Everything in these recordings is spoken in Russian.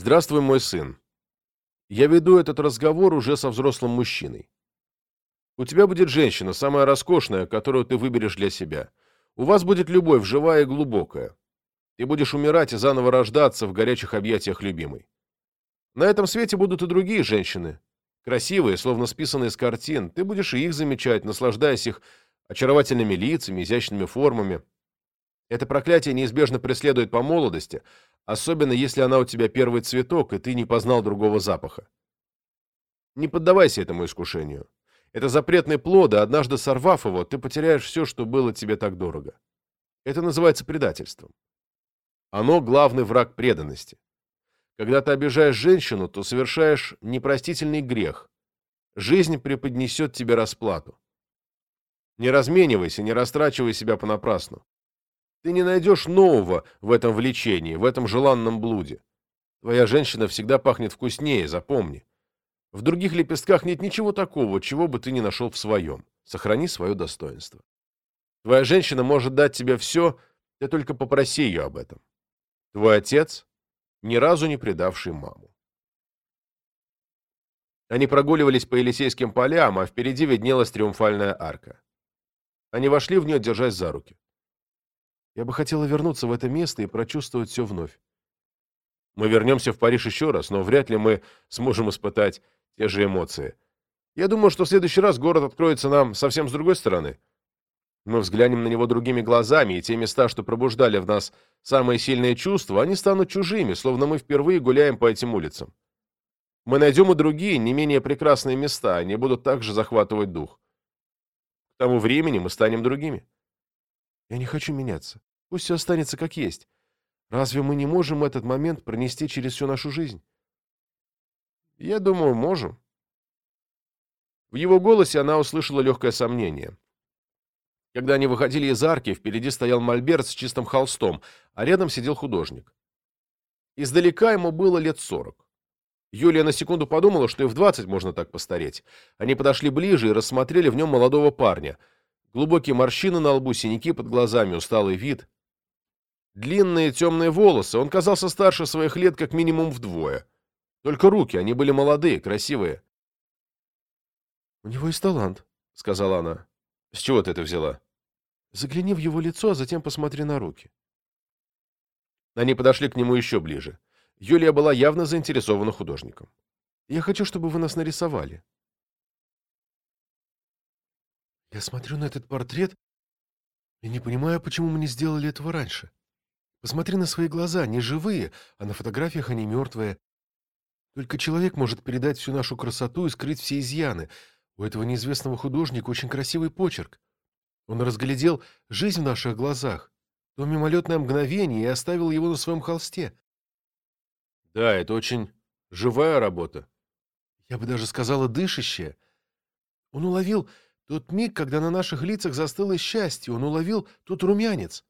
Здравствуй, мой сын. Я веду этот разговор уже со взрослым мужчиной. У тебя будет женщина, самая роскошная, которую ты выберешь для себя. У вас будет любовь, живая и глубокая. Ты будешь умирать и заново рождаться в горячих объятиях любимой. На этом свете будут и другие женщины. Красивые, словно списанные с картин. Ты будешь и их замечать, наслаждаясь их очаровательными лицами, изящными формами. Это проклятие неизбежно преследует по молодости, особенно если она у тебя первый цветок, и ты не познал другого запаха. Не поддавайся этому искушению. Это запретный плод, и однажды сорвав его, ты потеряешь все, что было тебе так дорого. Это называется предательством. Оно главный враг преданности. Когда ты обижаешь женщину, то совершаешь непростительный грех. Жизнь преподнесет тебе расплату. Не разменивайся, не растрачивай себя понапрасну. Ты не найдешь нового в этом влечении, в этом желанном блуде. Твоя женщина всегда пахнет вкуснее, запомни. В других лепестках нет ничего такого, чего бы ты не нашел в своем. Сохрани свое достоинство. Твоя женщина может дать тебе все, ты только попроси ее об этом. Твой отец, ни разу не предавший маму. Они прогуливались по Елисейским полям, а впереди виднелась триумфальная арка. Они вошли в нее, держась за руки. Я бы хотела вернуться в это место и прочувствовать все вновь. Мы вернемся в Париж еще раз, но вряд ли мы сможем испытать те же эмоции. Я думаю, что в следующий раз город откроется нам совсем с другой стороны. Мы взглянем на него другими глазами, и те места, что пробуждали в нас самые сильные чувства, они станут чужими, словно мы впервые гуляем по этим улицам. Мы найдем и другие, не менее прекрасные места, они будут также захватывать дух. К тому времени мы станем другими. Я не хочу меняться. Пусть все останется как есть. Разве мы не можем этот момент пронести через всю нашу жизнь? Я думаю, можем. В его голосе она услышала легкое сомнение. Когда они выходили из арки, впереди стоял мольберт с чистым холстом, а рядом сидел художник. Издалека ему было лет сорок. Юлия на секунду подумала, что и в двадцать можно так постареть. Они подошли ближе и рассмотрели в нем молодого парня. Глубокие морщины на лбу, синяки под глазами, усталый вид. Длинные темные волосы, он казался старше своих лет как минимум вдвое. Только руки, они были молодые, красивые. «У него есть талант», — сказала она. «С чего ты это взяла?» «Загляни в его лицо, а затем посмотри на руки». Они подошли к нему еще ближе. Юлия была явно заинтересована художником. «Я хочу, чтобы вы нас нарисовали». «Я смотрю на этот портрет и не понимаю, почему мы не сделали этого раньше. Посмотри на свои глаза, не живые, а на фотографиях они мертвые. Только человек может передать всю нашу красоту и скрыть все изъяны. У этого неизвестного художника очень красивый почерк. Он разглядел жизнь в наших глазах, то мимолетное мгновение, и оставил его на своем холсте. Да, это очень живая работа. Я бы даже сказала, дышащая. Он уловил тот миг, когда на наших лицах застыло счастье, он уловил тот румянец.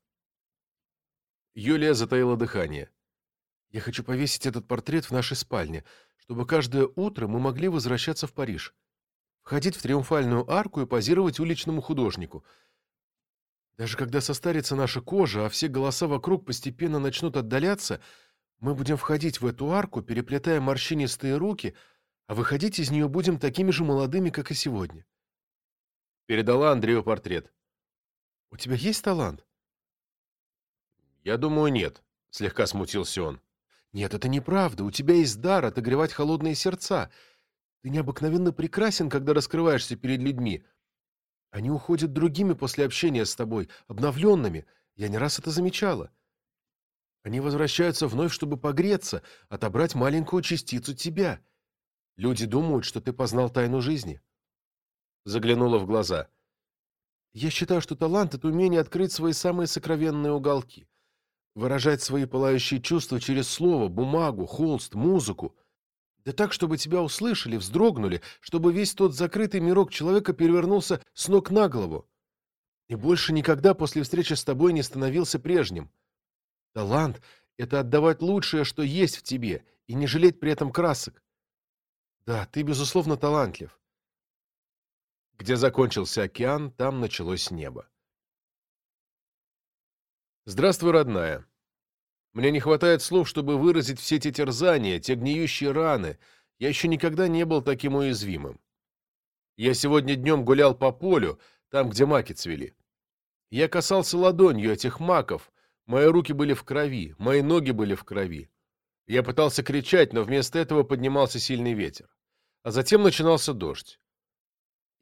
Юлия затаила дыхание. «Я хочу повесить этот портрет в нашей спальне, чтобы каждое утро мы могли возвращаться в Париж, входить в триумфальную арку и позировать уличному художнику. Даже когда состарится наша кожа, а все голоса вокруг постепенно начнут отдаляться, мы будем входить в эту арку, переплетая морщинистые руки, а выходить из нее будем такими же молодыми, как и сегодня». Передала Андрею портрет. «У тебя есть талант?» «Я думаю, нет», — слегка смутился он. «Нет, это неправда. У тебя есть дар отогревать холодные сердца. Ты необыкновенно прекрасен, когда раскрываешься перед людьми. Они уходят другими после общения с тобой, обновленными. Я не раз это замечала. Они возвращаются вновь, чтобы погреться, отобрать маленькую частицу тебя. Люди думают, что ты познал тайну жизни». Заглянула в глаза. «Я считаю, что талант — это умение открыть свои самые сокровенные уголки» выражать свои пылающие чувства через слово, бумагу, холст, музыку. Да так, чтобы тебя услышали, вздрогнули, чтобы весь тот закрытый мирок человека перевернулся с ног на голову. И больше никогда после встречи с тобой не становился прежним. Талант — это отдавать лучшее, что есть в тебе, и не жалеть при этом красок. Да, ты, безусловно, талантлив. Где закончился океан, там началось небо. Здравствуй, родная. Мне не хватает слов, чтобы выразить все те терзания, те гниющие раны. Я еще никогда не был таким уязвимым. Я сегодня днем гулял по полю, там, где маки цвели. Я касался ладонью этих маков, мои руки были в крови, мои ноги были в крови. Я пытался кричать, но вместо этого поднимался сильный ветер. А затем начинался дождь.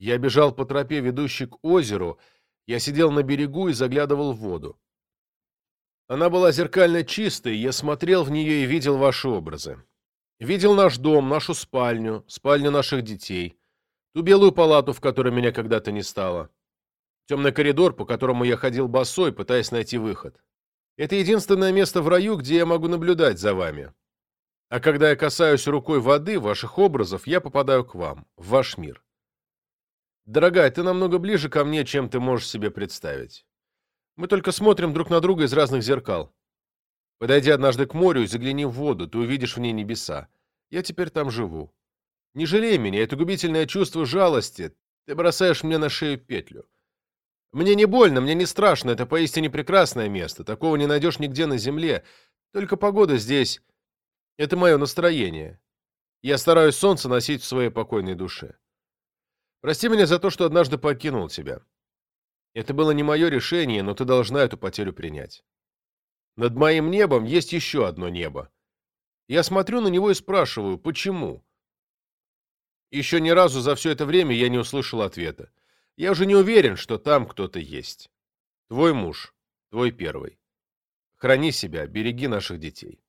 Я бежал по тропе, ведущей к озеру, я сидел на берегу и заглядывал в воду. Она была зеркально чистой, я смотрел в нее и видел ваши образы. Видел наш дом, нашу спальню, спальню наших детей, ту белую палату, в которой меня когда-то не стало, темный коридор, по которому я ходил босой, пытаясь найти выход. Это единственное место в раю, где я могу наблюдать за вами. А когда я касаюсь рукой воды, ваших образов, я попадаю к вам, в ваш мир. Дорогая, ты намного ближе ко мне, чем ты можешь себе представить. Мы только смотрим друг на друга из разных зеркал. Подойди однажды к морю и загляни в воду, ты увидишь в ней небеса. Я теперь там живу. Не жалей меня, это губительное чувство жалости. Ты бросаешь мне на шею петлю. Мне не больно, мне не страшно, это поистине прекрасное место. Такого не найдешь нигде на земле. Только погода здесь — это мое настроение. Я стараюсь солнце носить в своей покойной душе. Прости меня за то, что однажды покинул тебя. Это было не мое решение, но ты должна эту потерю принять. Над моим небом есть еще одно небо. Я смотрю на него и спрашиваю, почему? Еще ни разу за все это время я не услышал ответа. Я уже не уверен, что там кто-то есть. Твой муж, твой первый. Храни себя, береги наших детей.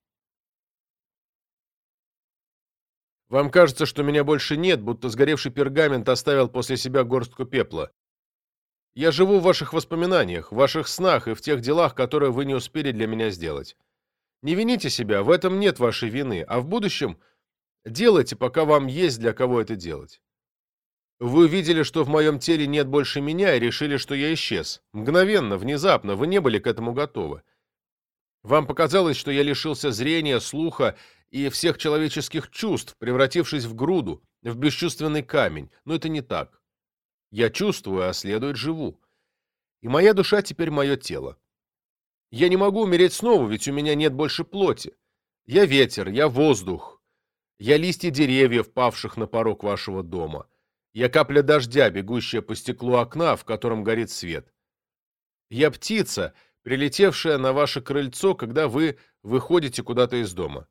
Вам кажется, что меня больше нет, будто сгоревший пергамент оставил после себя горстку пепла. Я живу в ваших воспоминаниях, в ваших снах и в тех делах, которые вы не успели для меня сделать. Не вините себя, в этом нет вашей вины, а в будущем делайте, пока вам есть для кого это делать. Вы увидели, что в моем теле нет больше меня и решили, что я исчез. Мгновенно, внезапно, вы не были к этому готовы. Вам показалось, что я лишился зрения, слуха и всех человеческих чувств, превратившись в груду, в бесчувственный камень, но это не так. Я чувствую, а следует живу. И моя душа теперь мое тело. Я не могу умереть снова, ведь у меня нет больше плоти. Я ветер, я воздух. Я листья деревьев, павших на порог вашего дома. Я капля дождя, бегущая по стеклу окна, в котором горит свет. Я птица, прилетевшая на ваше крыльцо, когда вы выходите куда-то из дома.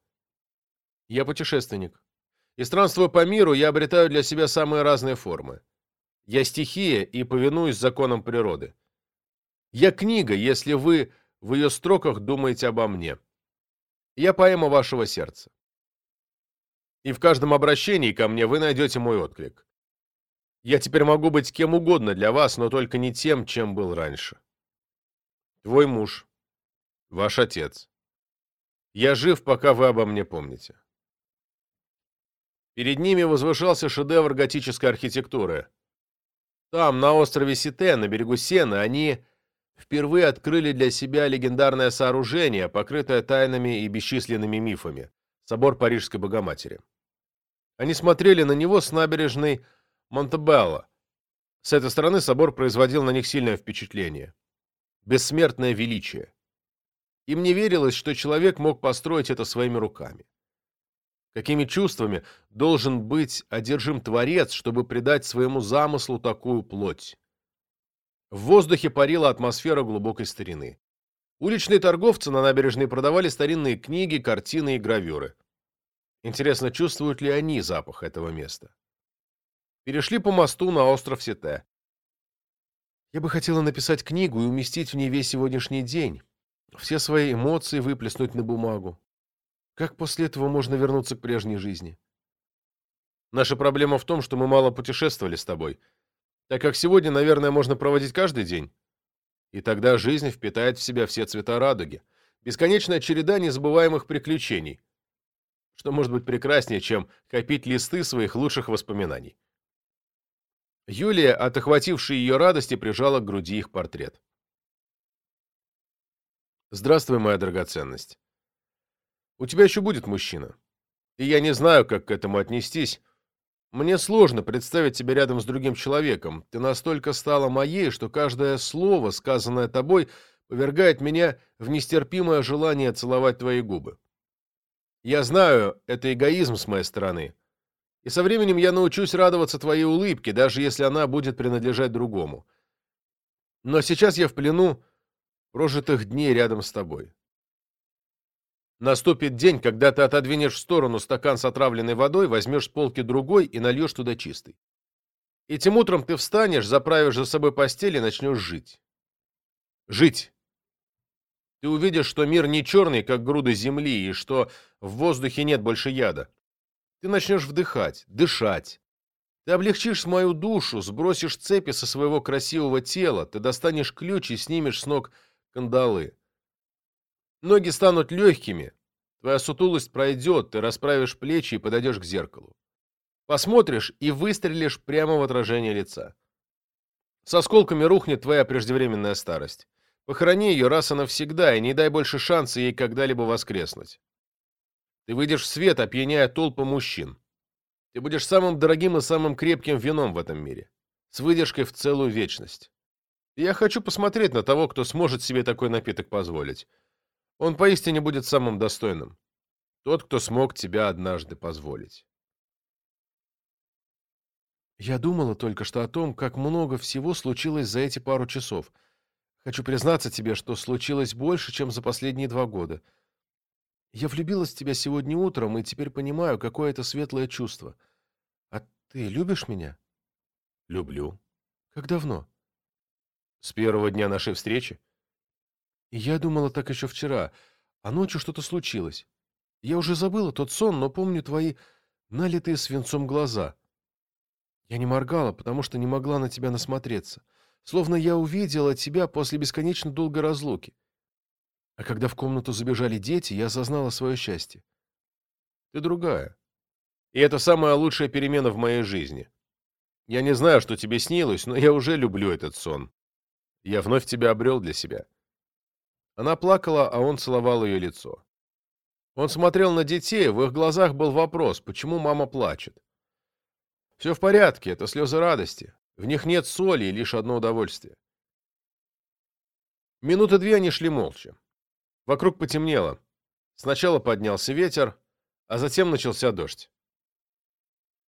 Я путешественник. И странствуя по миру, я обретаю для себя самые разные формы. Я стихия и повинуюсь законам природы. Я книга, если вы в ее строках думаете обо мне. Я поэма вашего сердца. И в каждом обращении ко мне вы найдете мой отклик. Я теперь могу быть кем угодно для вас, но только не тем, чем был раньше. Твой муж. Ваш отец. Я жив, пока вы обо мне помните. Перед ними возвышался шедевр готической архитектуры. Там, на острове Сите, на берегу Сены, они впервые открыли для себя легендарное сооружение, покрытое тайнами и бесчисленными мифами – собор Парижской Богоматери. Они смотрели на него с набережной Монтебелло. С этой стороны собор производил на них сильное впечатление. Бессмертное величие. Им не верилось, что человек мог построить это своими руками. Какими чувствами должен быть одержим Творец, чтобы придать своему замыслу такую плоть? В воздухе парила атмосфера глубокой старины. Уличные торговцы на набережной продавали старинные книги, картины и гравюры. Интересно, чувствуют ли они запах этого места? Перешли по мосту на остров Сите. Я бы хотела написать книгу и уместить в ней весь сегодняшний день, все свои эмоции выплеснуть на бумагу. Как после этого можно вернуться к прежней жизни? Наша проблема в том, что мы мало путешествовали с тобой, так как сегодня, наверное, можно проводить каждый день. И тогда жизнь впитает в себя все цвета радуги. Бесконечная череда незабываемых приключений. Что может быть прекраснее, чем копить листы своих лучших воспоминаний? Юлия, от охватившей ее радости, прижала к груди их портрет. «Здравствуй, моя драгоценность. У тебя еще будет мужчина. И я не знаю, как к этому отнестись. Мне сложно представить тебя рядом с другим человеком. Ты настолько стала моей, что каждое слово, сказанное тобой, повергает меня в нестерпимое желание целовать твои губы. Я знаю, это эгоизм с моей стороны. И со временем я научусь радоваться твоей улыбке, даже если она будет принадлежать другому. Но сейчас я в плену прожитых дней рядом с тобой. Наступит день, когда ты отодвинешь в сторону стакан с отравленной водой, возьмешь с полки другой и нальешь туда чистый. Этим утром ты встанешь, заправишь за собой постель и начнешь жить. Жить. Ты увидишь, что мир не черный, как груды земли, и что в воздухе нет больше яда. Ты начнешь вдыхать, дышать. Ты облегчишь мою душу, сбросишь цепи со своего красивого тела, ты достанешь ключ и снимешь с ног кандалы. Ноги станут легкими, твоя сутулость пройдет, ты расправишь плечи и подойдешь к зеркалу. Посмотришь и выстрелишь прямо в отражение лица. С осколками рухнет твоя преждевременная старость. Похорони ее раз и навсегда, и не дай больше шанса ей когда-либо воскреснуть. Ты выйдешь в свет, опьяняя толпы мужчин. Ты будешь самым дорогим и самым крепким вином в этом мире. С выдержкой в целую вечность. я хочу посмотреть на того, кто сможет себе такой напиток позволить. Он поистине будет самым достойным. Тот, кто смог тебя однажды позволить. Я думала только что о том, как много всего случилось за эти пару часов. Хочу признаться тебе, что случилось больше, чем за последние два года. Я влюбилась в тебя сегодня утром и теперь понимаю, какое это светлое чувство. А ты любишь меня? Люблю. Как давно? С первого дня нашей встречи. Я думала так еще вчера, а ночью что-то случилось. Я уже забыла тот сон, но помню твои налитые свинцом глаза — я не моргала, потому что не могла на тебя насмотреться. Словно я увидела тебя после бесконечно долгой разлуки. А когда в комнату забежали дети, я осознала свое счастье. Ты другая. И это самая лучшая перемена в моей жизни. Я не знаю, что тебе снилось, но я уже люблю этот сон. Я вновь тебя обрел для себя. Она плакала, а он целовал ее лицо. Он смотрел на детей, в их глазах был вопрос, почему мама плачет. Все в порядке, это слезы радости. В них нет соли и лишь одно удовольствие. Минуты две они шли молча. Вокруг потемнело. Сначала поднялся ветер, а затем начался дождь.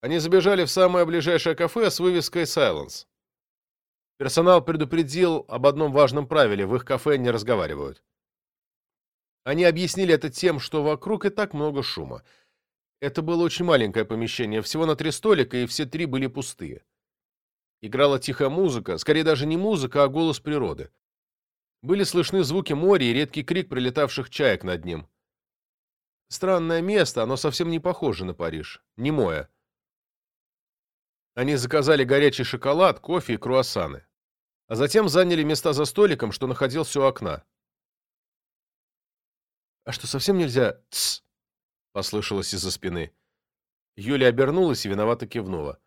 Они забежали в самое ближайшее кафе с вывеской «Silence». Персонал предупредил об одном важном правиле – в их кафе не разговаривают. Они объяснили это тем, что вокруг и так много шума – это было очень маленькое помещение, всего на три столика, и все три были пустые. Играла тихая музыка, скорее даже не музыка, а голос природы. Были слышны звуки моря и редкий крик прилетавших чаек над ним. Странное место, оно совсем не похоже на Париж, не мое. Они заказали горячий шоколад, кофе и круассаны. А затем заняли места за столиком, что находился у окна. «А что, совсем нельзя...» Тсс! послышалось из-за спины. Юля обернулась и виновато кивнула.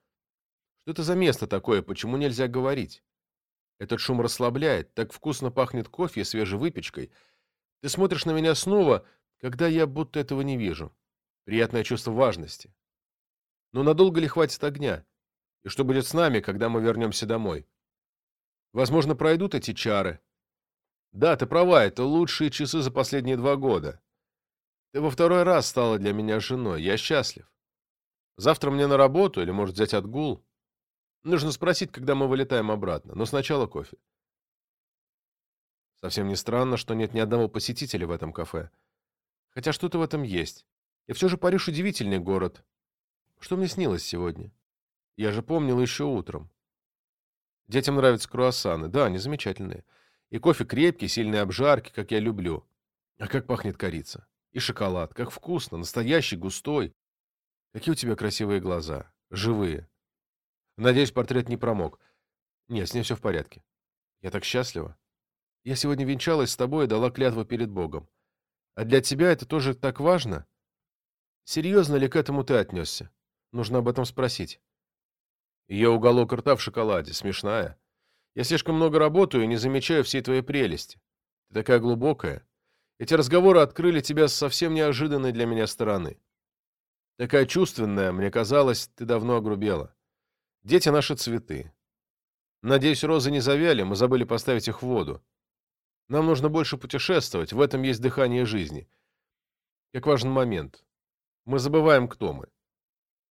Что это за место такое, почему нельзя говорить? Этот шум расслабляет, так вкусно пахнет кофе и свежей выпечкой. Ты смотришь на меня снова, когда я будто этого не вижу. Приятное чувство важности. Но надолго ли хватит огня? И что будет с нами, когда мы вернемся домой? Возможно, пройдут эти чары. Да, ты права, это лучшие часы за последние два года. Ты во второй раз стала для меня женой. Я счастлив. Завтра мне на работу или, может, взять отгул? Нужно спросить, когда мы вылетаем обратно. Но сначала кофе. Совсем не странно, что нет ни одного посетителя в этом кафе. Хотя что-то в этом есть. И все же Париж удивительный город. Что мне снилось сегодня? Я же помнил еще утром. Детям нравятся круассаны. Да, они замечательные. И кофе крепкий, сильной обжарки, как я люблю. А как пахнет корица. И шоколад. Как вкусно. Настоящий, густой. Какие у тебя красивые глаза. Живые. Надеюсь, портрет не промок. Нет, с ней все в порядке. Я так счастлива. Я сегодня венчалась с тобой и дала клятву перед Богом. А для тебя это тоже так важно? Серьезно ли к этому ты отнесся? Нужно об этом спросить. Ее уголок рта в шоколаде. Смешная. Я слишком много работаю и не замечаю всей твоей прелести. Ты такая глубокая. Эти разговоры открыли тебя с совсем неожиданной для меня стороны. Такая чувственная, мне казалось, ты давно огрубела. Дети — наши цветы. Надеюсь, розы не завяли, мы забыли поставить их в воду. Нам нужно больше путешествовать, в этом есть дыхание жизни. Как важен момент. Мы забываем, кто мы.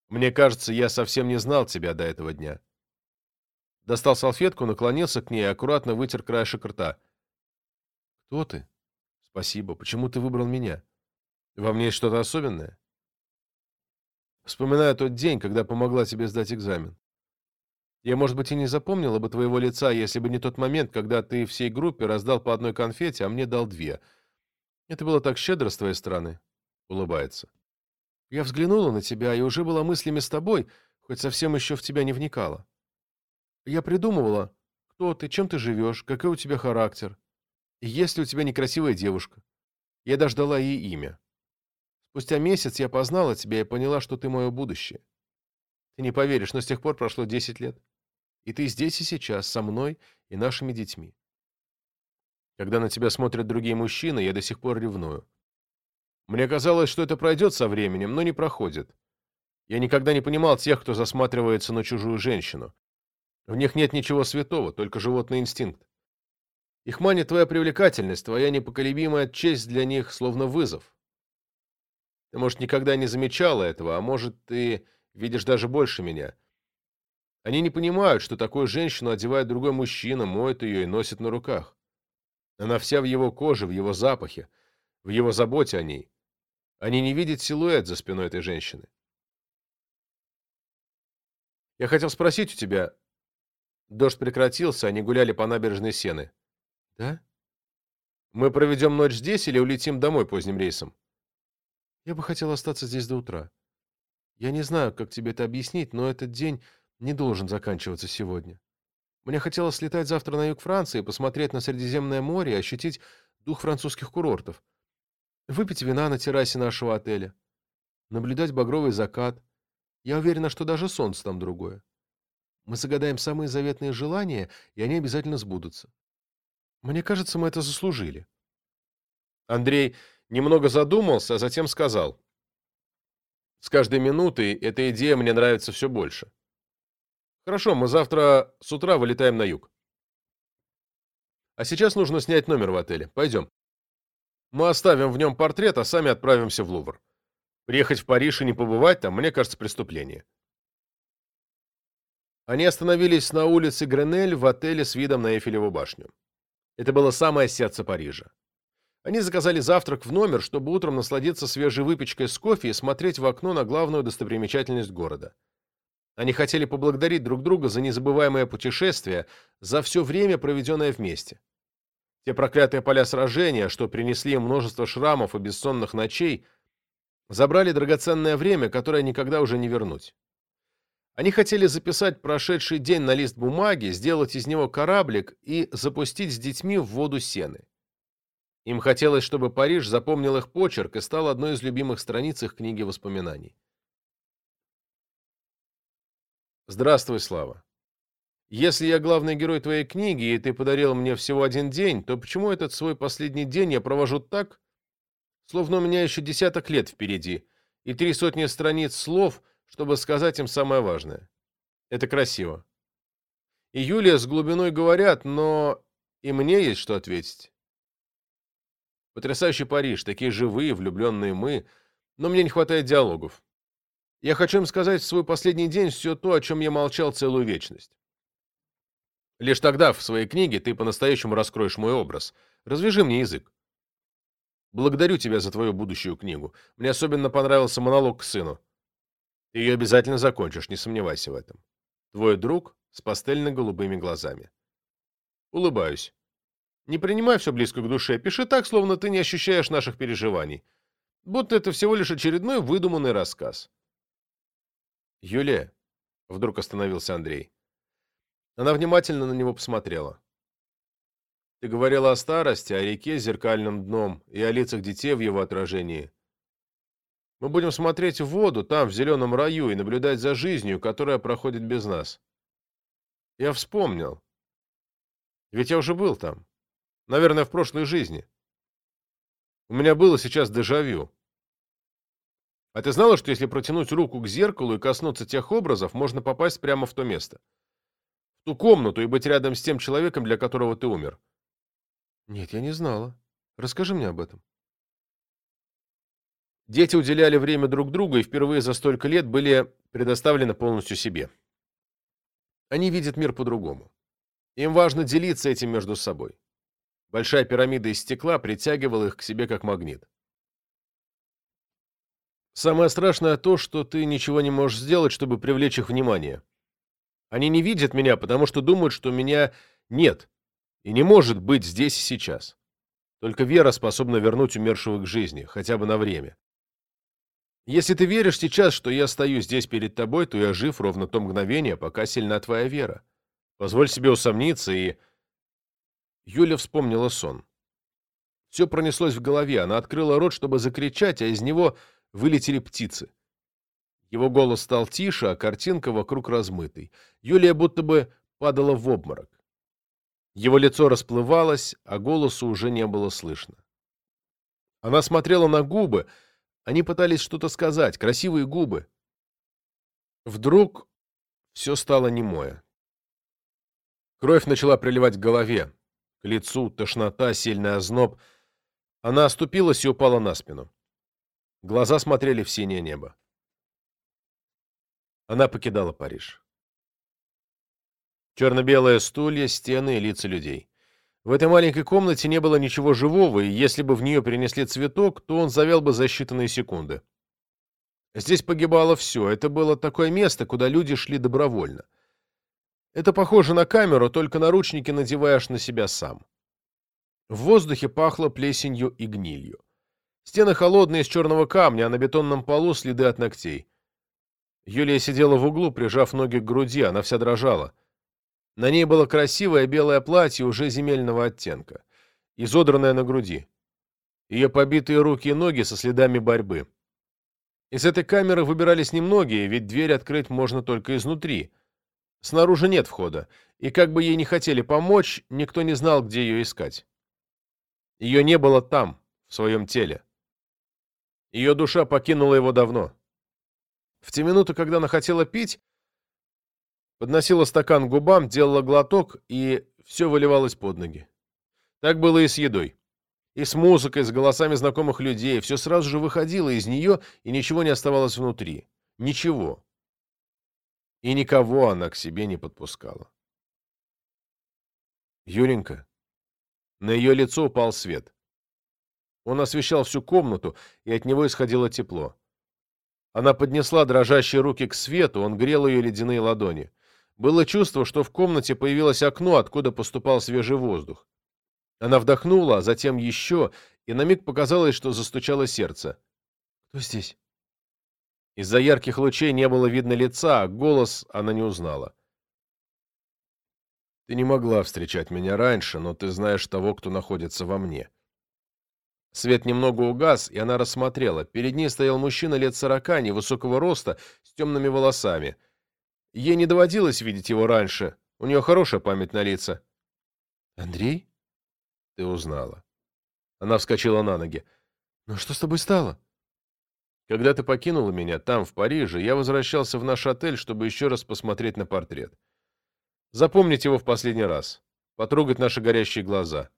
Мне кажется, я совсем не знал тебя до этого дня. Достал салфетку, наклонился к ней и аккуратно вытер краешек рта. Кто ты? Спасибо. Почему ты выбрал меня? Во мне что-то особенное? Вспоминаю тот день, когда помогла тебе сдать экзамен. Я, может быть, и не запомнила бы твоего лица, если бы не тот момент, когда ты всей группе раздал по одной конфете, а мне дал две. Это было так щедро с твоей стороны. Улыбается. Я взглянула на тебя и уже была мыслями с тобой, хоть совсем еще в тебя не вникала. Я придумывала, кто ты, чем ты живешь, какой у тебя характер, и есть ли у тебя некрасивая девушка. Я даже дала ей имя. Спустя месяц я познала тебя и поняла, что ты мое будущее. Ты не поверишь, но с тех пор прошло 10 лет. И ты здесь и сейчас, со мной и нашими детьми. Когда на тебя смотрят другие мужчины, я до сих пор ревную. Мне казалось, что это пройдет со временем, но не проходит. Я никогда не понимал тех, кто засматривается на чужую женщину. В них нет ничего святого, только животный инстинкт. Их манит твоя привлекательность, твоя непоколебимая честь для них словно вызов. Ты, может, никогда не замечала этого, а может, ты видишь даже больше меня. Они не понимают, что такую женщину одевает другой мужчина, моет ее и носит на руках. Она вся в его коже, в его запахе, в его заботе о ней. Они не видят силуэт за спиной этой женщины. Я хотел спросить у тебя... Дождь прекратился, они гуляли по набережной Сены. Да? Мы проведем ночь здесь или улетим домой поздним рейсом? Я бы хотел остаться здесь до утра. Я не знаю, как тебе это объяснить, но этот день не должен заканчиваться сегодня. Мне хотелось слетать завтра на юг Франции, посмотреть на Средиземное море и ощутить дух французских курортов. Выпить вина на террасе нашего отеля. Наблюдать багровый закат. Я уверена, что даже солнце там другое. Мы загадаем самые заветные желания, и они обязательно сбудутся. Мне кажется, мы это заслужили. Андрей немного задумался, а затем сказал. С каждой минутой эта идея мне нравится все больше. Хорошо, мы завтра с утра вылетаем на юг. А сейчас нужно снять номер в отеле. Пойдем. Мы оставим в нем портрет, а сами отправимся в Лувр. Приехать в Париж и не побывать там, мне кажется, преступление. Они остановились на улице Гренель в отеле с видом на Эйфелеву башню. Это было самое сердце Парижа. Они заказали завтрак в номер, чтобы утром насладиться свежей выпечкой с кофе и смотреть в окно на главную достопримечательность города. Они хотели поблагодарить друг друга за незабываемое путешествие, за все время, проведенное вместе. Те проклятые поля сражения, что принесли множество шрамов и бессонных ночей, забрали драгоценное время, которое никогда уже не вернуть. Они хотели записать прошедший день на лист бумаги, сделать из него кораблик и запустить с детьми в воду сены. Им хотелось, чтобы Париж запомнил их почерк и стал одной из любимых страниц их книги воспоминаний. Здравствуй, Слава. Если я главный герой твоей книги, и ты подарил мне всего один день, то почему этот свой последний день я провожу так, словно у меня еще десяток лет впереди, и три сотни страниц слов, чтобы сказать им самое важное? Это красиво. И Юлия с глубиной говорят, но и мне есть что ответить. Потрясающий Париж, такие живые, влюбленные мы, но мне не хватает диалогов. Я хочу им сказать в свой последний день все то, о чем я молчал целую вечность. Лишь тогда в своей книге ты по-настоящему раскроешь мой образ. Развяжи мне язык. Благодарю тебя за твою будущую книгу. Мне особенно понравился монолог к сыну. Ты ее обязательно закончишь, не сомневайся в этом. Твой друг с пастельно-голубыми глазами. Улыбаюсь. Не принимай все близко к душе. Пиши так, словно ты не ощущаешь наших переживаний. Будто это всего лишь очередной выдуманный рассказ. «Юлия», — вдруг остановился Андрей. Она внимательно на него посмотрела. «Ты говорила о старости, о реке с зеркальным дном и о лицах детей в его отражении. Мы будем смотреть в воду, там, в зеленом раю, и наблюдать за жизнью, которая проходит без нас. Я вспомнил. Ведь я уже был там. Наверное, в прошлой жизни. У меня было сейчас дежавю. А ты знала, что если протянуть руку к зеркалу и коснуться тех образов, можно попасть прямо в то место? Ту комнату и быть рядом с тем человеком, для которого ты умер. Нет, я не знала. Расскажи мне об этом. Дети уделяли время друг другу и впервые за столько лет были предоставлены полностью себе. Они видят мир по-другому. Им важно делиться этим между собой. Большая пирамида из стекла притягивала их к себе как магнит. Самое страшное то, что ты ничего не можешь сделать, чтобы привлечь их внимание. Они не видят меня, потому что думают, что меня нет и не может быть здесь и сейчас. Только вера способна вернуть умершего к жизни, хотя бы на время. Если ты веришь сейчас, что я стою здесь перед тобой, то я жив ровно то мгновение, пока сильна твоя вера. Позволь себе усомниться и... Юля вспомнила сон. Все пронеслось в голове, она открыла рот, чтобы закричать, а из него вылетели птицы. Его голос стал тише, а картинка вокруг размытой. Юлия будто бы падала в обморок. Его лицо расплывалось, а голосу уже не было слышно. Она смотрела на губы, они пытались что-то сказать, красивые губы. Вдруг все стало немое. Кровь начала приливать к голове, к лицу, тошнота, сильный озноб. Она оступилась и упала на спину. Глаза смотрели в синее небо. Она покидала Париж. Черно-белые стулья, стены и лица людей. В этой маленькой комнате не было ничего живого, и если бы в нее принесли цветок, то он завял бы за считанные секунды. Здесь погибало все, это было такое место, куда люди шли добровольно. Это похоже на камеру, только наручники надеваешь на себя сам. В воздухе пахло плесенью и гнилью. Стены холодные, из черного камня, а на бетонном полу следы от ногтей. Юлия сидела в углу, прижав ноги к груди, она вся дрожала. На ней было красивое белое платье уже земельного оттенка, изодранное на груди. Ее побитые руки и ноги со следами борьбы. Из этой камеры выбирались немногие, ведь дверь открыть можно только изнутри. Снаружи нет входа, и как бы ей не хотели помочь, никто не знал, где ее искать. Ее не было там, в своем теле. Ее душа покинула его давно. В те минуты, когда она хотела пить, подносила стакан к губам, делала глоток, и все выливалось под ноги. Так было и с едой. И с музыкой, с голосами знакомых людей. Все сразу же выходило из нее, и ничего не оставалось внутри. Ничего. И никого она к себе не подпускала. Юленька. На ее лицо упал свет. Он освещал всю комнату, и от него исходило тепло. Она поднесла дрожащие руки к свету, он грел ее ледяные ладони. Было чувство, что в комнате появилось окно, откуда поступал свежий воздух. Она вдохнула, а затем еще, и на миг показалось, что застучало сердце. «Кто здесь?» Из-за ярких лучей не было видно лица, а голос она не узнала. «Ты не могла встречать меня раньше, но ты знаешь того, кто находится во мне». Свет немного угас, и она рассмотрела. Перед ней стоял мужчина лет сорока, невысокого роста, с темными волосами – Ей не доводилось видеть его раньше. У нее хорошая память на лица. «Андрей?» «Ты узнала». Она вскочила на ноги. «Ну что с тобой стало?» «Когда ты покинула меня там, в Париже, я возвращался в наш отель, чтобы еще раз посмотреть на портрет. Запомнить его в последний раз. Потрогать наши горящие глаза.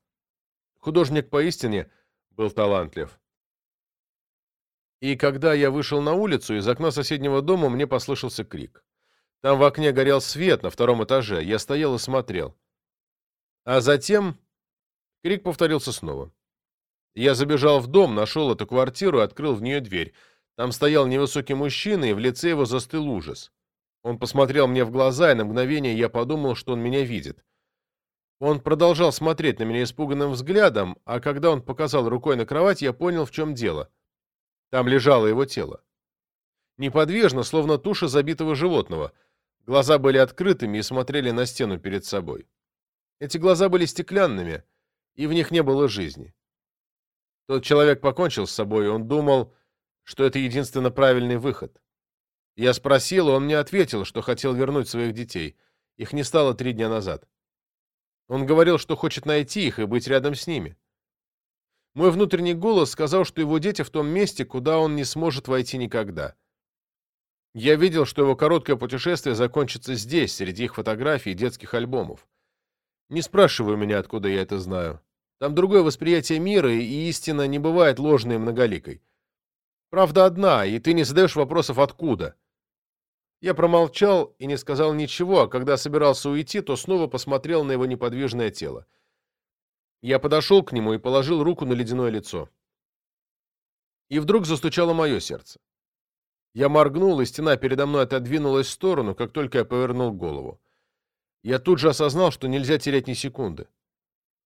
Художник поистине был талантлив. И когда я вышел на улицу, из окна соседнего дома мне послышался крик. Там в окне горел свет на втором этаже. Я стоял и смотрел. А затем крик повторился снова. Я забежал в дом, нашел эту квартиру и открыл в нее дверь. Там стоял невысокий мужчина, и в лице его застыл ужас. Он посмотрел мне в глаза, и на мгновение я подумал, что он меня видит. Он продолжал смотреть на меня испуганным взглядом, а когда он показал рукой на кровать, я понял, в чем дело. Там лежало его тело. Неподвижно, словно туша забитого животного — Глаза были открытыми и смотрели на стену перед собой. Эти глаза были стеклянными, и в них не было жизни. Тот человек покончил с собой, он думал, что это единственно правильный выход. Я спросил, он мне ответил, что хотел вернуть своих детей. Их не стало три дня назад. Он говорил, что хочет найти их и быть рядом с ними. Мой внутренний голос сказал, что его дети в том месте, куда он не сможет войти никогда. Я видел, что его короткое путешествие закончится здесь, среди их фотографий и детских альбомов. Не спрашивай меня, откуда я это знаю. Там другое восприятие мира, и истина не бывает ложной и многоликой. Правда одна, и ты не задаешь вопросов «откуда?». Я промолчал и не сказал ничего, а когда собирался уйти, то снова посмотрел на его неподвижное тело. Я подошел к нему и положил руку на ледяное лицо. И вдруг застучало мое сердце. Я моргнул, и стена передо мной отодвинулась в сторону, как только я повернул голову. Я тут же осознал, что нельзя терять ни секунды.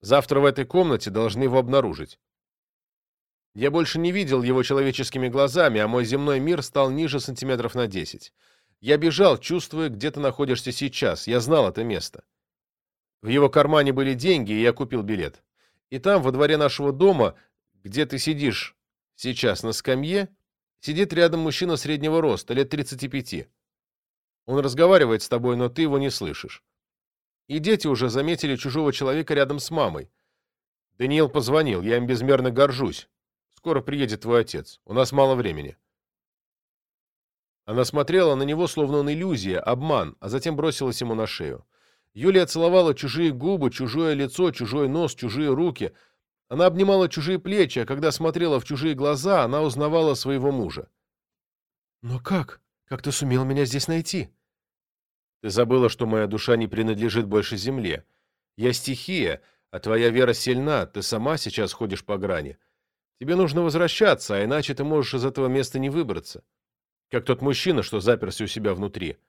Завтра в этой комнате должны его обнаружить. Я больше не видел его человеческими глазами, а мой земной мир стал ниже сантиметров на десять. Я бежал, чувствуя, где ты находишься сейчас. Я знал это место. В его кармане были деньги, и я купил билет. И там, во дворе нашего дома, где ты сидишь сейчас на скамье, сидит рядом мужчина среднего роста, лет 35. Он разговаривает с тобой, но ты его не слышишь. И дети уже заметили чужого человека рядом с мамой. Даниил позвонил, я им безмерно горжусь. Скоро приедет твой отец. У нас мало времени. Она смотрела на него, словно он иллюзия, обман, а затем бросилась ему на шею. Юлия целовала чужие губы, чужое лицо, чужой нос, чужие руки. Она обнимала чужие плечи, а когда смотрела в чужие глаза, она узнавала своего мужа. «Но как? Как ты сумел меня здесь найти?» «Ты забыла, что моя душа не принадлежит больше земле. Я стихия, а твоя вера сильна, ты сама сейчас ходишь по грани. Тебе нужно возвращаться, а иначе ты можешь из этого места не выбраться как тот мужчина, что заперся у себя внутри.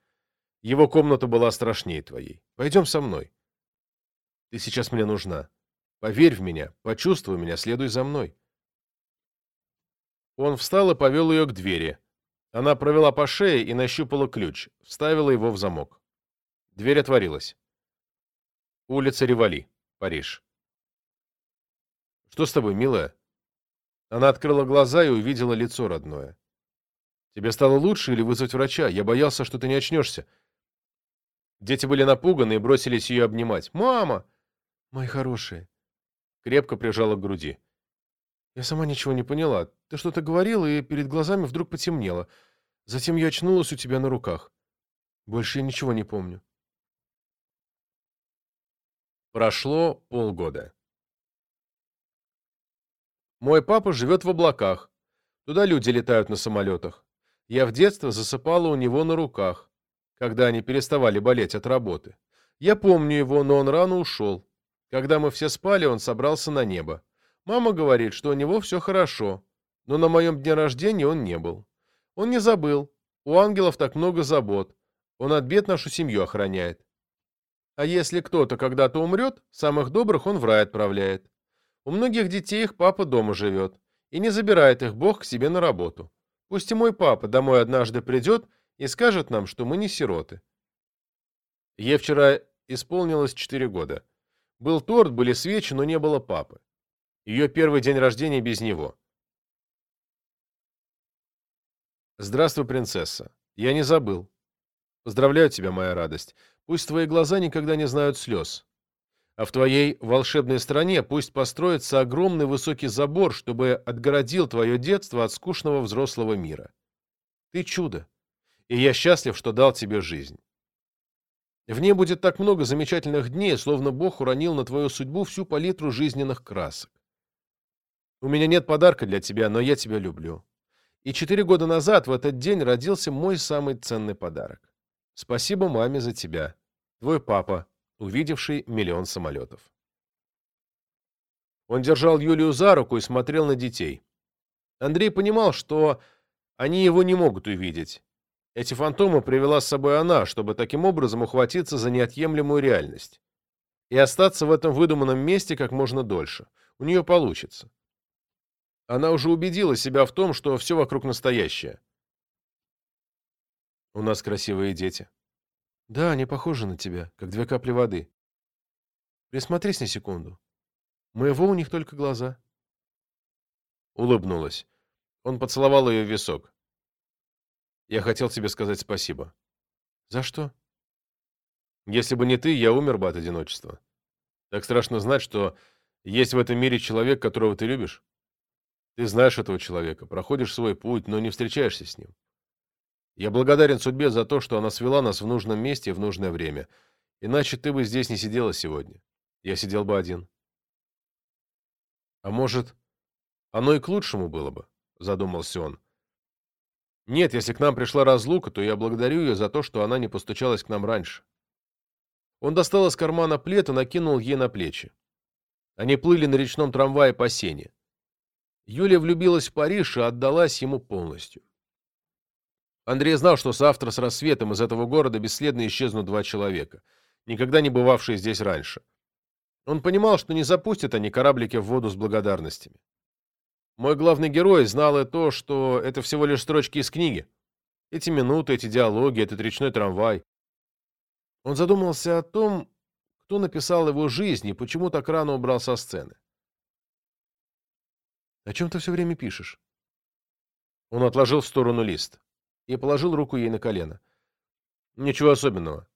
Его комната была страшнее твоей. Пойдем со мной. Ты сейчас мне нужна. Поверь в меня, почувствуй меня, следуй за мной. Он встал и повел ее к двери. Она провела по шее и нащупала ключ, вставила его в замок. Дверь отворилась. Улица Ревали, Париж. «Что с тобой, милая?» Она открыла глаза и увидела лицо родное. Тебе стало лучше или вызвать врача? Я боялся, что ты не очнешься. Дети были напуганы и бросились ее обнимать. «Мама!» «Мои хорошие!» Крепко прижала к груди. «Я сама ничего не поняла. Ты что-то говорила, и перед глазами вдруг потемнело. Затем я очнулась у тебя на руках. Больше я ничего не помню». Прошло полгода. Мой папа живет в облаках. Туда люди летают на самолетах. Я в детстве засыпала у него на руках, когда они переставали болеть от работы. Я помню его, но он рано ушел. Когда мы все спали, он собрался на небо. Мама говорит, что у него все хорошо, но на моем дне рождения он не был. Он не забыл. У ангелов так много забот. Он от бед нашу семью охраняет. А если кто-то когда-то умрет, самых добрых он в рай отправляет. У многих детей их папа дома живет, и не забирает их Бог к себе на работу. Пусть и мой папа домой однажды придет и скажет нам, что мы не сироты. Ей вчера исполнилось четыре года. Был торт, были свечи, но не было папы. Ее первый день рождения без него. Здравствуй, принцесса. Я не забыл. Поздравляю тебя, моя радость. Пусть твои глаза никогда не знают слез. А в твоей волшебной стране пусть построится огромный высокий забор, чтобы отгородил твое детство от скучного взрослого мира. Ты чудо, и я счастлив, что дал тебе жизнь. В ней будет так много замечательных дней, словно Бог уронил на твою судьбу всю палитру жизненных красок. У меня нет подарка для тебя, но я тебя люблю. И четыре года назад в этот день родился мой самый ценный подарок. Спасибо маме за тебя. Твой папа, увидевший миллион самолетов. Он держал Юлию за руку и смотрел на детей. Андрей понимал, что они его не могут увидеть. Эти фантомы привела с собой она, чтобы таким образом ухватиться за неотъемлемую реальность. И остаться в этом выдуманном месте как можно дольше. У нее получится. Она уже убедила себя в том, что все вокруг настоящее. У нас красивые дети. Да, они похожи на тебя, как две капли воды. Присмотрись на секунду. Моего у них только глаза. Улыбнулась. Он поцеловал ее в висок. Я хотел тебе сказать спасибо. За что? Если бы не ты, я умер бы от одиночества. Так страшно знать, что есть в этом мире человек, которого ты любишь. Ты знаешь этого человека, проходишь свой путь, но не встречаешься с ним. Я благодарен судьбе за то, что она свела нас в нужном месте в нужное время. Иначе ты бы здесь не сидела сегодня. Я сидел бы один. А может, оно и к лучшему было бы, задумался он. Нет, если к нам пришла разлука, то я благодарю ее за то, что она не постучалась к нам раньше. Он достал из кармана плед и накинул ей на плечи. Они плыли на речном трамвае по сене. Юлия влюбилась в Париж и отдалась ему полностью. Андрей знал, что завтра с рассветом из этого города бесследно исчезнут два человека, никогда не бывавшие здесь раньше. Он понимал, что не запустят они кораблики в воду с благодарностями. Мой главный герой знал и то, что это всего лишь строчки из книги. Эти минуты, эти диалоги, этот речной трамвай. Он задумался о том, кто написал его жизнь и почему так рано убрал со сцены. «О чем ты все время пишешь?» Он отложил в сторону лист и положил руку ей на колено. «Ничего особенного.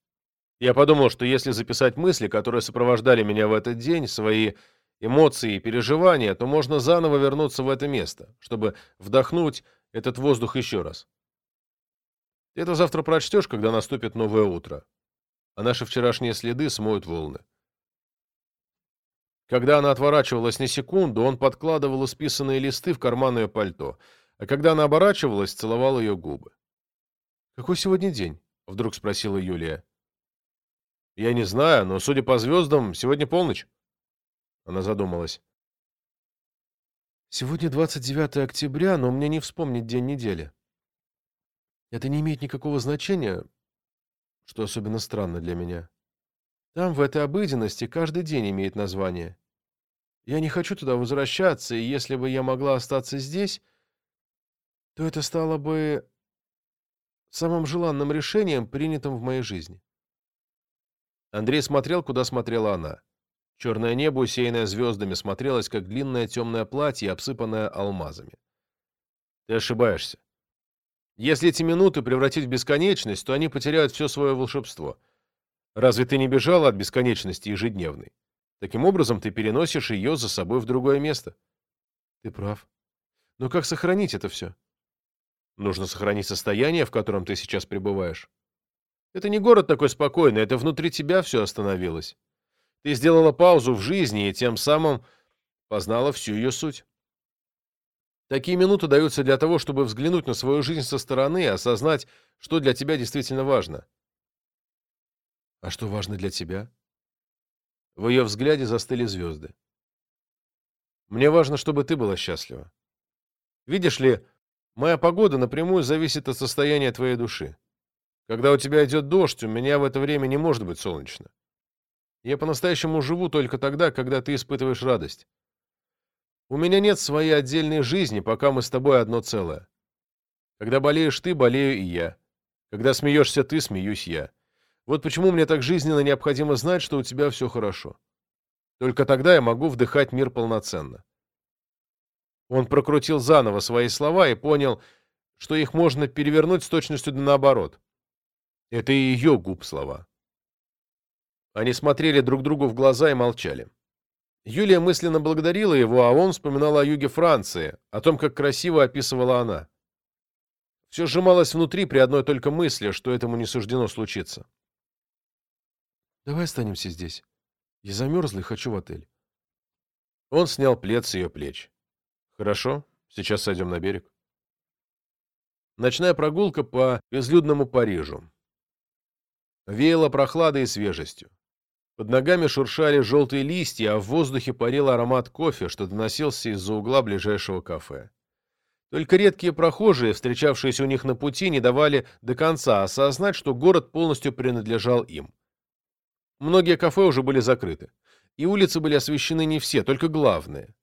Я подумал, что если записать мысли, которые сопровождали меня в этот день, свои эмоции и переживания, то можно заново вернуться в это место, чтобы вдохнуть этот воздух еще раз. Ты это завтра прочтешь, когда наступит новое утро, а наши вчерашние следы смоют волны. Когда она отворачивалась на секунду, он подкладывал исписанные листы в карман ее пальто, а когда она оборачивалась, целовал ее губы. «Какой сегодня день?» — вдруг спросила Юлия. «Я не знаю, но, судя по звездам, сегодня полночь». Она задумалась. «Сегодня 29 октября, но мне не вспомнить день недели. Это не имеет никакого значения, что особенно странно для меня. Там, в этой обыденности, каждый день имеет название. Я не хочу туда возвращаться, и если бы я могла остаться здесь, то это стало бы самым желанным решением, принятым в моей жизни. Андрей смотрел, куда смотрела она. Черное небо, усеянное звездами, смотрелось, как длинное темное платье, обсыпанное алмазами. Ты ошибаешься. Если эти минуты превратить в бесконечность, то они потеряют все свое волшебство. Разве ты не бежала от бесконечности ежедневной? Таким образом, ты переносишь ее за собой в другое место. Ты прав. Но как сохранить это все? Нужно сохранить состояние, в котором ты сейчас пребываешь. Это не город такой спокойный, это внутри тебя все остановилось. Ты сделала паузу в жизни и тем самым познала всю ее суть. Такие минуты даются для того, чтобы взглянуть на свою жизнь со стороны и осознать, что для тебя действительно важно. А что важно для тебя? В ее взгляде застыли звезды. Мне важно, чтобы ты была счастлива. Видишь ли, моя погода напрямую зависит от состояния твоей души. Когда у тебя идет дождь, у меня в это время не может быть солнечно. Я по-настоящему живу только тогда, когда ты испытываешь радость. У меня нет своей отдельной жизни, пока мы с тобой одно целое. Когда болеешь ты, болею и я. Когда смеешься ты, смеюсь я. Вот почему мне так жизненно необходимо знать, что у тебя все хорошо. Только тогда я могу вдыхать мир полноценно. Он прокрутил заново свои слова и понял, что их можно перевернуть с точностью да наоборот. Это и ее губ слова. Они смотрели друг другу в глаза и молчали. Юлия мысленно благодарила его, а он вспоминал о юге Франции, о том, как красиво описывала она. Все сжималось внутри при одной только мысли, что этому не суждено случиться. «Давай останемся здесь. Я замерзла и хочу в отель». Он снял плед с ее плеч. «Хорошо, сейчас сойдем на берег». Ночная прогулка по безлюдному Парижу. Веяло прохладой и свежестью. Под ногами шуршали желтые листья, а в воздухе парил аромат кофе, что доносился из-за угла ближайшего кафе. Только редкие прохожие, встречавшиеся у них на пути, не давали до конца осознать, что город полностью принадлежал им. Многие кафе уже были закрыты, и улицы были освещены не все, только главные.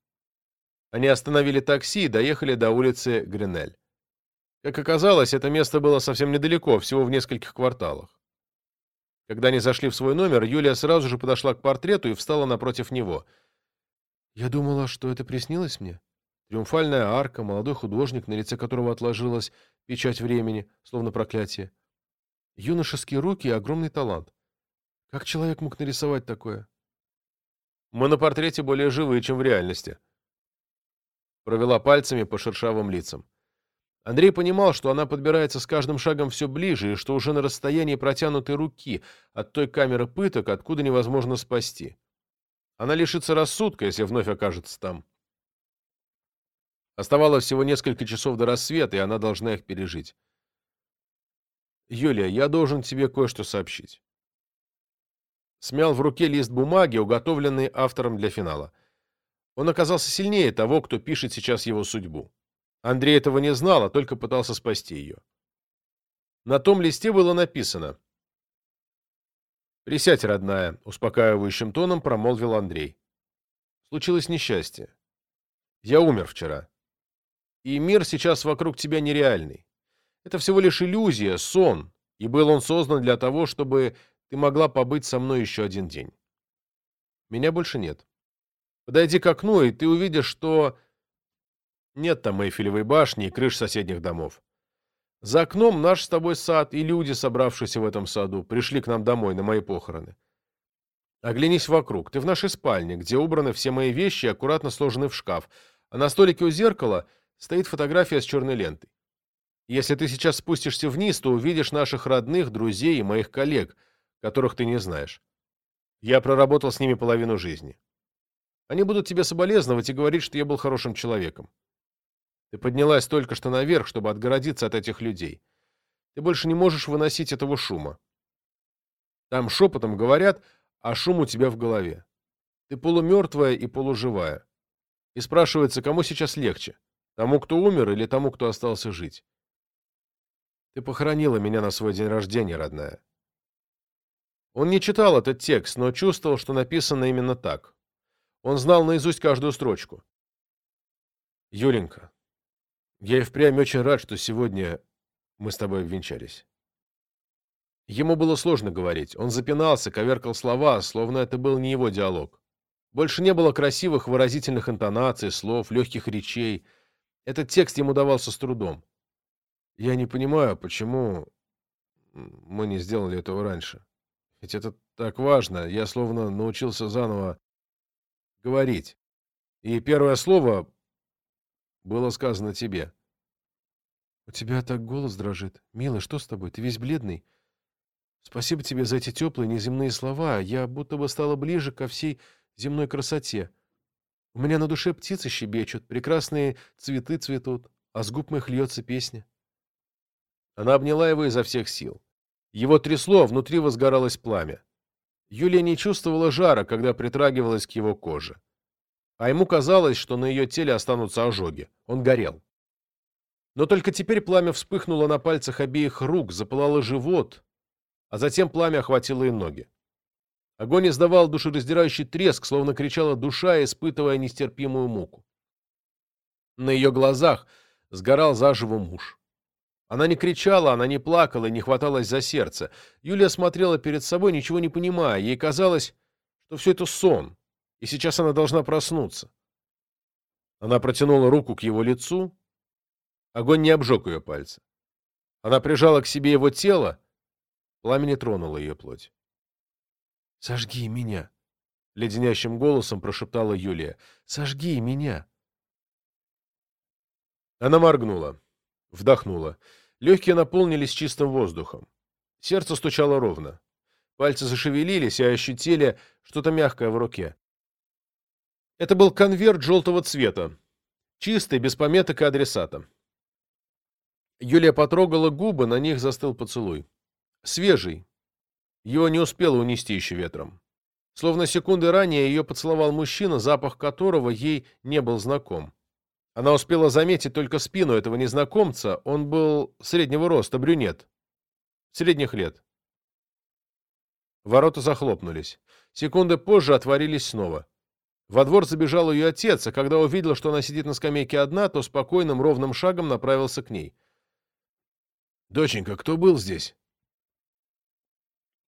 Они остановили такси и доехали до улицы Гринель. Как оказалось, это место было совсем недалеко, всего в нескольких кварталах. Когда они зашли в свой номер, Юлия сразу же подошла к портрету и встала напротив него. «Я думала, что это приснилось мне. Триумфальная арка, молодой художник, на лице которого отложилась печать времени, словно проклятие. Юношеские руки и огромный талант. Как человек мог нарисовать такое?» «Мы на портрете более живые, чем в реальности», провела пальцами по шершавым лицам. Андрей понимал, что она подбирается с каждым шагом все ближе, и что уже на расстоянии протянутой руки от той камеры пыток, откуда невозможно спасти. Она лишится рассудка, если вновь окажется там. Оставалось всего несколько часов до рассвета, и она должна их пережить. «Юлия, я должен тебе кое-что сообщить». Смял в руке лист бумаги, уготовленный автором для финала. Он оказался сильнее того, кто пишет сейчас его судьбу. Андрей этого не знал, а только пытался спасти ее. На том листе было написано «Присядь, родная», — успокаивающим тоном промолвил Андрей. «Случилось несчастье. Я умер вчера. И мир сейчас вокруг тебя нереальный. Это всего лишь иллюзия, сон, и был он создан для того, чтобы ты могла побыть со мной еще один день. Меня больше нет. Подойди к окну, и ты увидишь, что нет там Эйфелевой башни и крыш соседних домов. За окном наш с тобой сад, и люди, собравшиеся в этом саду, пришли к нам домой на мои похороны. Оглянись вокруг. Ты в нашей спальне, где убраны все мои вещи и аккуратно сложены в шкаф, а на столике у зеркала стоит фотография с черной лентой. Если ты сейчас спустишься вниз, то увидишь наших родных, друзей и моих коллег, которых ты не знаешь. Я проработал с ними половину жизни. Они будут тебе соболезновать и говорить, что я был хорошим человеком. Ты поднялась только что наверх, чтобы отгородиться от этих людей. Ты больше не можешь выносить этого шума. Там шепотом говорят, а шум у тебя в голове. Ты полумертвая и полуживая. И спрашивается, кому сейчас легче? Тому, кто умер, или тому, кто остался жить? Ты похоронила меня на свой день рождения, родная. Он не читал этот текст, но чувствовал, что написано именно так. Он знал наизусть каждую строчку. Юленька, я и впрямь очень рад, что сегодня мы с тобой обвенчались. Ему было сложно говорить. Он запинался, коверкал слова, словно это был не его диалог. Больше не было красивых выразительных интонаций, слов, легких речей. Этот текст ему давался с трудом. Я не понимаю, почему мы не сделали этого раньше. Ведь это так важно. Я словно научился заново говорить. И первое слово было сказано тебе. У тебя так голос дрожит. Милый, что с тобой? Ты весь бледный. Спасибо тебе за эти теплые неземные слова. Я будто бы стала ближе ко всей земной красоте. У меня на душе птицы щебечут, прекрасные цветы цветут, а с губ моих льется песня. Она обняла его изо всех сил. Его трясло, а внутри возгоралось пламя. Юлия не чувствовала жара, когда притрагивалась к его коже а ему казалось, что на ее теле останутся ожоги. Он горел. Но только теперь пламя вспыхнуло на пальцах обеих рук, запылало живот, а затем пламя охватило и ноги. Огонь издавал душераздирающий треск, словно кричала душа, испытывая нестерпимую муку. На ее глазах сгорал заживо муж. Она не кричала, она не плакала и не хваталась за сердце. Юлия смотрела перед собой, ничего не понимая. Ей казалось, что все это сон, и сейчас она должна проснуться. Она протянула руку к его лицу. Огонь не обжег ее пальцы. Она прижала к себе его тело. Пламя не тронуло ее плоть. «Сожги меня!» — леденящим голосом прошептала Юлия. «Сожги меня!» Она моргнула, вдохнула. Легкие наполнились чистым воздухом. Сердце стучало ровно. Пальцы зашевелились и ощутили что-то мягкое в руке. Это был конверт желтого цвета, чистый, без пометок и адресата. Юлия потрогала губы, на них застыл поцелуй. Свежий. Его не успело унести еще ветром. Словно секунды ранее ее поцеловал мужчина, запах которого ей не был знаком. Она успела заметить только спину этого незнакомца, он был среднего роста, брюнет. Средних лет. Ворота захлопнулись. Секунды позже отворились снова. Во двор забежал ее отец, а когда увидел, что она сидит на скамейке одна, то спокойным ровным шагом направился к ней. «Доченька, кто был здесь?»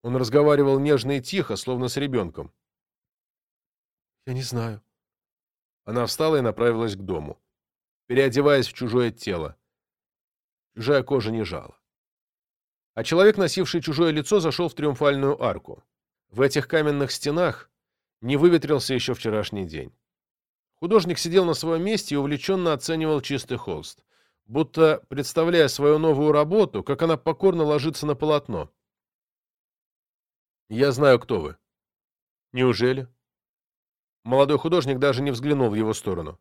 Он разговаривал нежно и тихо, словно с ребенком. «Я не знаю». Она встала и направилась к дому, переодеваясь в чужое тело. Чужая кожа не жала. А человек, носивший чужое лицо, зашел в триумфальную арку. В этих каменных стенах не выветрился еще вчерашний день. Художник сидел на своем месте и увлеченно оценивал чистый холст, будто представляя свою новую работу, как она покорно ложится на полотно. «Я знаю, кто вы». «Неужели?» Молодой художник даже не взглянул в его сторону.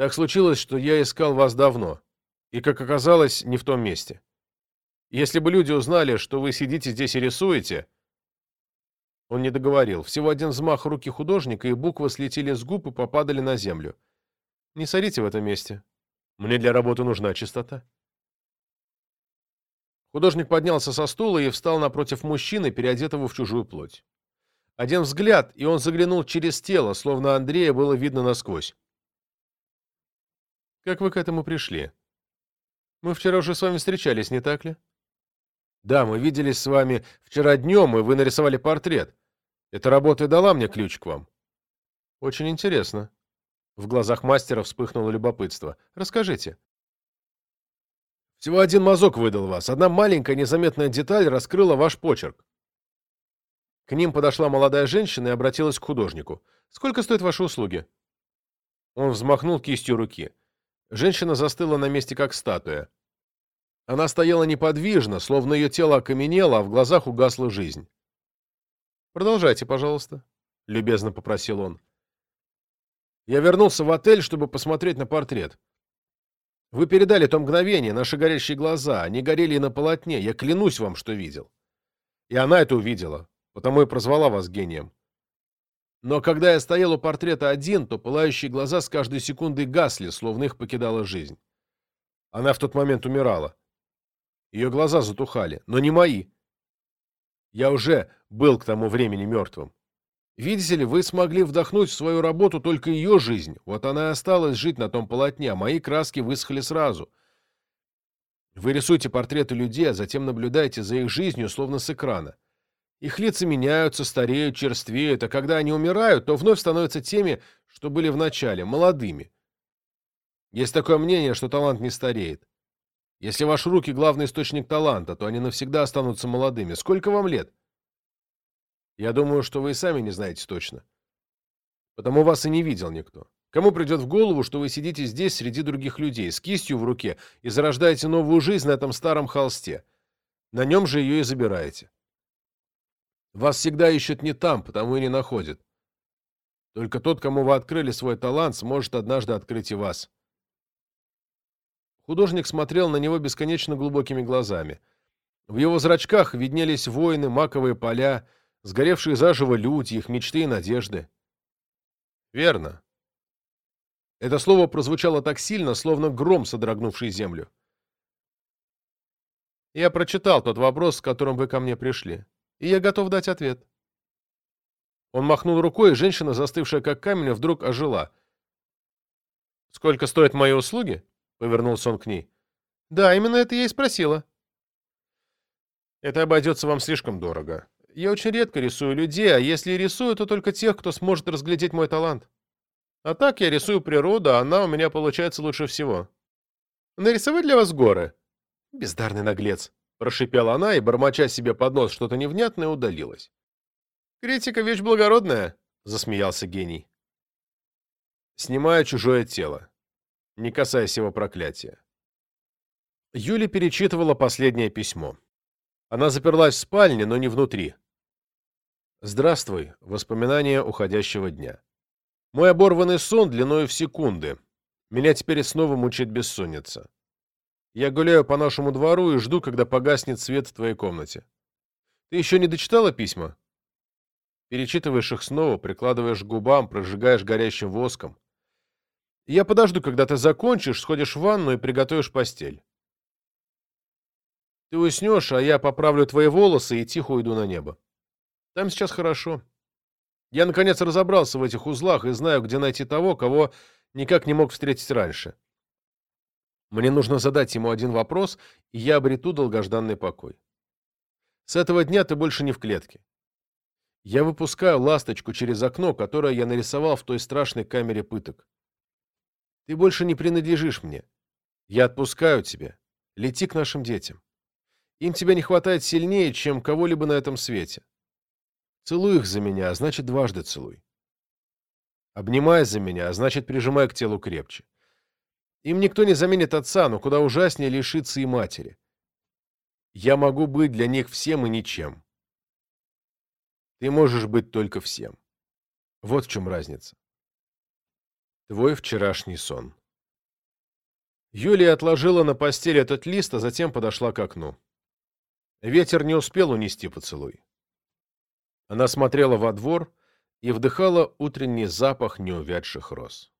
Так случилось, что я искал вас давно, и, как оказалось, не в том месте. Если бы люди узнали, что вы сидите здесь и рисуете...» Он не договорил. Всего один взмах руки художника, и буквы слетели с губ и попадали на землю. «Не сорите в этом месте. Мне для работы нужна чистота». Художник поднялся со стула и встал напротив мужчины, переодетого в чужую плоть. Один взгляд, и он заглянул через тело, словно Андрея было видно насквозь. «Как вы к этому пришли? Мы вчера уже с вами встречались, не так ли?» «Да, мы виделись с вами вчера днем, и вы нарисовали портрет. Эта работа и дала мне ключ к вам». «Очень интересно». В глазах мастера вспыхнуло любопытство. «Расскажите». Всего один мазок выдал вас. Одна маленькая незаметная деталь раскрыла ваш почерк. К ним подошла молодая женщина и обратилась к художнику. «Сколько стоят ваши услуги?» Он взмахнул кистью руки. Женщина застыла на месте, как статуя. Она стояла неподвижно, словно ее тело окаменело, а в глазах угасла жизнь. «Продолжайте, пожалуйста», — любезно попросил он. «Я вернулся в отель, чтобы посмотреть на портрет. Вы передали то мгновение, наши горящие глаза. Они горели и на полотне. Я клянусь вам, что видел. И она это увидела, потому и прозвала вас гением. Но когда я стоял у портрета один, то пылающие глаза с каждой секундой гасли, словно их покидала жизнь. Она в тот момент умирала. Ее глаза затухали, но не мои. Я уже был к тому времени мертвым. Видите ли, вы смогли вдохнуть в свою работу только ее жизнь. Вот она и осталась жить на том полотне, а мои краски высохли сразу. Вы рисуете портреты людей, а затем наблюдаете за их жизнью, словно с экрана. Их лица меняются, стареют, черствеют, а когда они умирают, то вновь становятся теми, что были в начале, молодыми. Есть такое мнение, что талант не стареет. Если ваши руки — главный источник таланта, то они навсегда останутся молодыми. Сколько вам лет? Я думаю, что вы и сами не знаете точно. Потому вас и не видел никто. Кому придет в голову, что вы сидите здесь среди других людей, с кистью в руке, и зарождаете новую жизнь на этом старом холсте? На нем же ее и забираете. Вас всегда ищут не там, потому и не находят. Только тот, кому вы открыли свой талант, сможет однажды открыть и вас. Художник смотрел на него бесконечно глубокими глазами. В его зрачках виднелись воины, маковые поля, сгоревшие заживо люди, их мечты и надежды. Верно. Это слово прозвучало так сильно, словно гром, содрогнувший землю. Я прочитал тот вопрос, с которым вы ко мне пришли, и я готов дать ответ. Он махнул рукой, и женщина, застывшая как камень, вдруг ожила. «Сколько стоят мои услуги?» — повернулся он к ней. «Да, именно это я и спросила». «Это обойдется вам слишком дорого. Я очень редко рисую людей, а если и рисую, то только тех, кто сможет разглядеть мой талант. А так я рисую природу, а она у меня получается лучше всего. Нарисовать для вас горы? Бездарный наглец, прошипела она и, бормоча себе под нос что-то невнятное, удалилась. Критика — вещь благородная, засмеялся гений. Снимая чужое тело, не касаясь его проклятия. Юля перечитывала последнее письмо. Она заперлась в спальне, но не внутри. Здравствуй, воспоминания уходящего дня. Мой оборванный сон длиною в секунды. Меня теперь снова мучает бессонница. Я гуляю по нашему двору и жду, когда погаснет свет в твоей комнате. Ты еще не дочитала письма? Перечитываешь их снова, прикладываешь к губам, прожигаешь горящим воском. Я подожду, когда ты закончишь, сходишь в ванну и приготовишь постель. Ты уснешь, а я поправлю твои волосы и тихо уйду на небо. Там сейчас хорошо. Я, наконец, разобрался в этих узлах и знаю, где найти того, кого никак не мог встретить раньше. Мне нужно задать ему один вопрос, и я обрету долгожданный покой. С этого дня ты больше не в клетке. Я выпускаю ласточку через окно, которое я нарисовал в той страшной камере пыток. Ты больше не принадлежишь мне. Я отпускаю тебя. Лети к нашим детям. Им тебя не хватает сильнее, чем кого-либо на этом свете. Целуй их за меня, а значит, дважды целуй. Обнимай за меня, а значит, прижимай к телу крепче. Им никто не заменит отца, но куда ужаснее лишиться и матери. Я могу быть для них всем и ничем. Ты можешь быть только всем. Вот в чем разница. Твой вчерашний сон. Юлия отложила на постель этот лист, а затем подошла к окну. Ветер не успел унести поцелуй. Она смотрела во двор и вдыхала утренний запах неувядших роз.